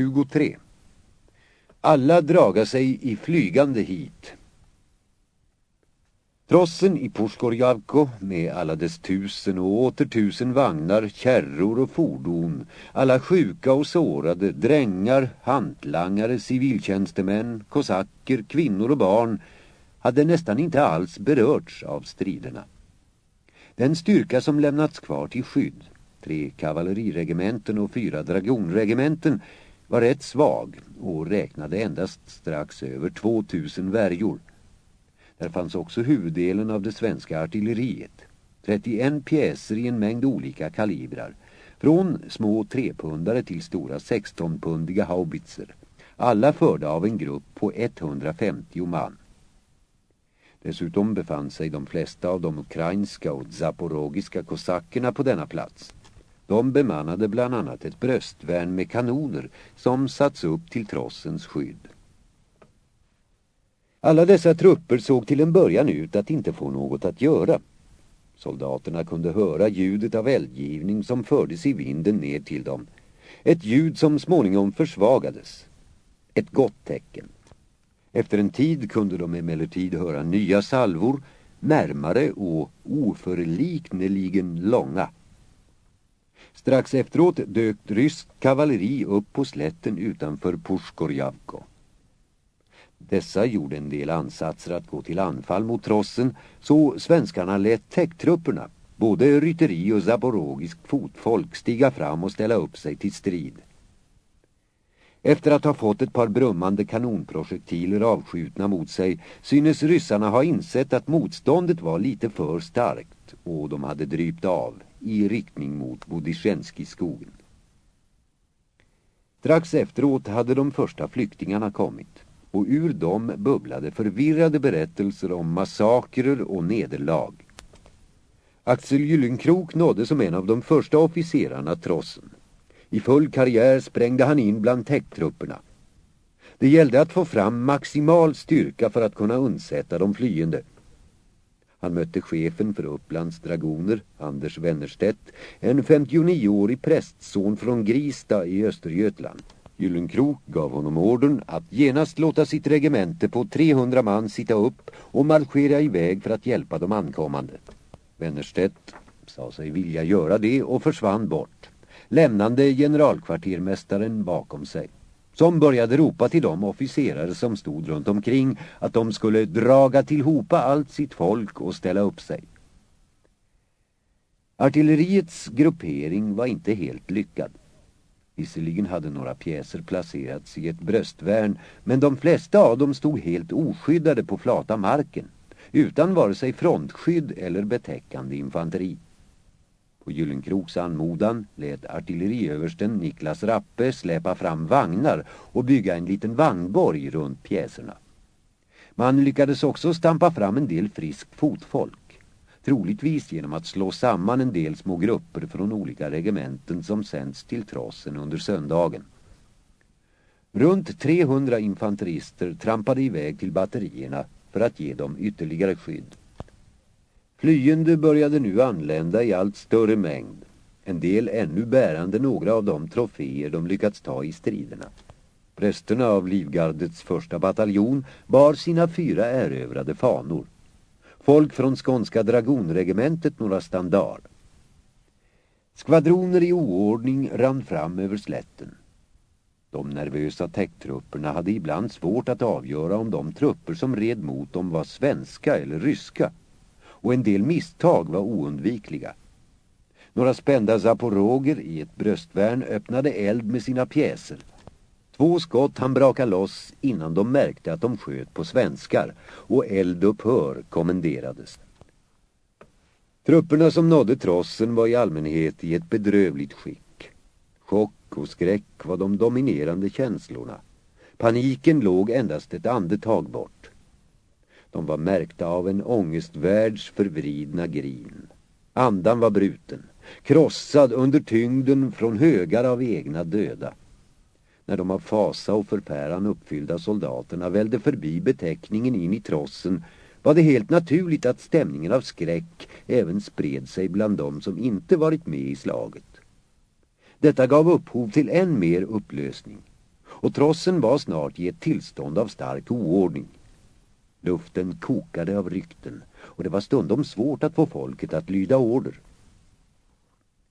23. Alla draga sig i flygande hit. Trossen i Pushkorjavko med alla dess tusen och åter tusen vagnar, kärror och fordon, alla sjuka och sårade, drängar, hantlangare, civiltjänstemän, kosacker, kvinnor och barn hade nästan inte alls berörts av striderna. Den styrka som lämnats kvar till skydd, tre kavalleriregementen och fyra dragonregementen, var rätt svag och räknade endast strax över 2000 värjor. Där fanns också huvuddelen av det svenska artilleriet. 31 pjäser i en mängd olika kalibrar. Från små trepundare till stora 16-pundiga haubitser. Alla förda av en grupp på 150 man. Dessutom befann sig de flesta av de ukrainska och zaporogiska kosackerna på denna plats. De bemannade bland annat ett bröstvärn med kanoner som satts upp till trossens skydd. Alla dessa trupper såg till en början ut att inte få något att göra. Soldaterna kunde höra ljudet av eldgivning som fördes i vinden ner till dem. Ett ljud som småningom försvagades. Ett gott tecken. Efter en tid kunde de emellertid höra nya salvor, närmare och oförlikneligen långa. Strax efteråt dök ryskt kavalleri upp på slätten utanför Pushkorjavko. Dessa gjorde en del ansatser att gå till anfall mot trossen så svenskarna lät täcktrupperna, både rytteri och zaborogiskt fotfolk, stiga fram och ställa upp sig till strid. Efter att ha fått ett par brummande kanonprojektiler avskjutna mot sig synes ryssarna ha insett att motståndet var lite för starkt och de hade drypt av i riktning mot Bodysjenski-skogen. Strax efteråt hade de första flyktingarna kommit och ur dem bubblade förvirrade berättelser om massakrer och nederlag. Axel Gyllenkrok nådde som en av de första officerarna trossen. I full karriär sprängde han in bland täcktrupperna. Det gällde att få fram maximal styrka för att kunna undsätta de flyende. Han mötte chefen för Upplands dragoner, Anders Wennerstedt, en 59-årig prästson från Grista i Östergötland. Gyllenkrok gav honom orden att genast låta sitt regemente på 300 man sitta upp och marschera iväg för att hjälpa de ankommande. Wennerstedt sa sig vilja göra det och försvann bort, lämnande generalkvartermästaren bakom sig. Som började ropa till de officerare som stod runt omkring att de skulle draga tillhopa allt sitt folk och ställa upp sig. Artilleriets gruppering var inte helt lyckad. Visserligen hade några pjäser placerats i ett bröstvärn men de flesta av dem stod helt oskyddade på flata marken utan vare sig frontskydd eller betäckande infanteri. På Gyllenkroks anmodan lät artilleriöversten Niklas Rappe släpa fram vagnar och bygga en liten vagnborg runt pjäserna. Man lyckades också stampa fram en del friskt fotfolk troligtvis genom att slå samman en del små grupper från olika regementen som sänds till trossen under söndagen. Runt 300 infanterister trampade iväg till batterierna för att ge dem ytterligare skydd. Flyende började nu anlända i allt större mängd, en del ännu bärande några av de troféer de lyckats ta i striderna. Prästerna av Livgardets första bataljon bar sina fyra erövrade fanor folk från skånska dragonregementet några standard. Skvadroner i oordning rann fram över slätten. De nervösa täcktrupperna hade ibland svårt att avgöra om de trupper som red mot dem var svenska eller ryska. Och en del misstag var oundvikliga. Några spända zaporoger i ett bröstvärn öppnade eld med sina pjäser. Två skott han braka loss innan de märkte att de sköt på svenskar och eldupphör kommenderades. Trupperna som nådde trossen var i allmänhet i ett bedrövligt skick. Chock och skräck var de dominerande känslorna. Paniken låg endast ett andetag bort. De var märkta av en ångestvärlds förvridna grin. Andan var bruten, krossad under tyngden från högar av egna döda när de av fasa och förpäran uppfyllda soldaterna välde förbi beteckningen in i trossen var det helt naturligt att stämningen av skräck även spred sig bland dem som inte varit med i slaget. Detta gav upphov till än mer upplösning. och trossen var snart i ett tillstånd av stark oordning. Luften kokade av rykten och det var stundom svårt att få folket att lyda order.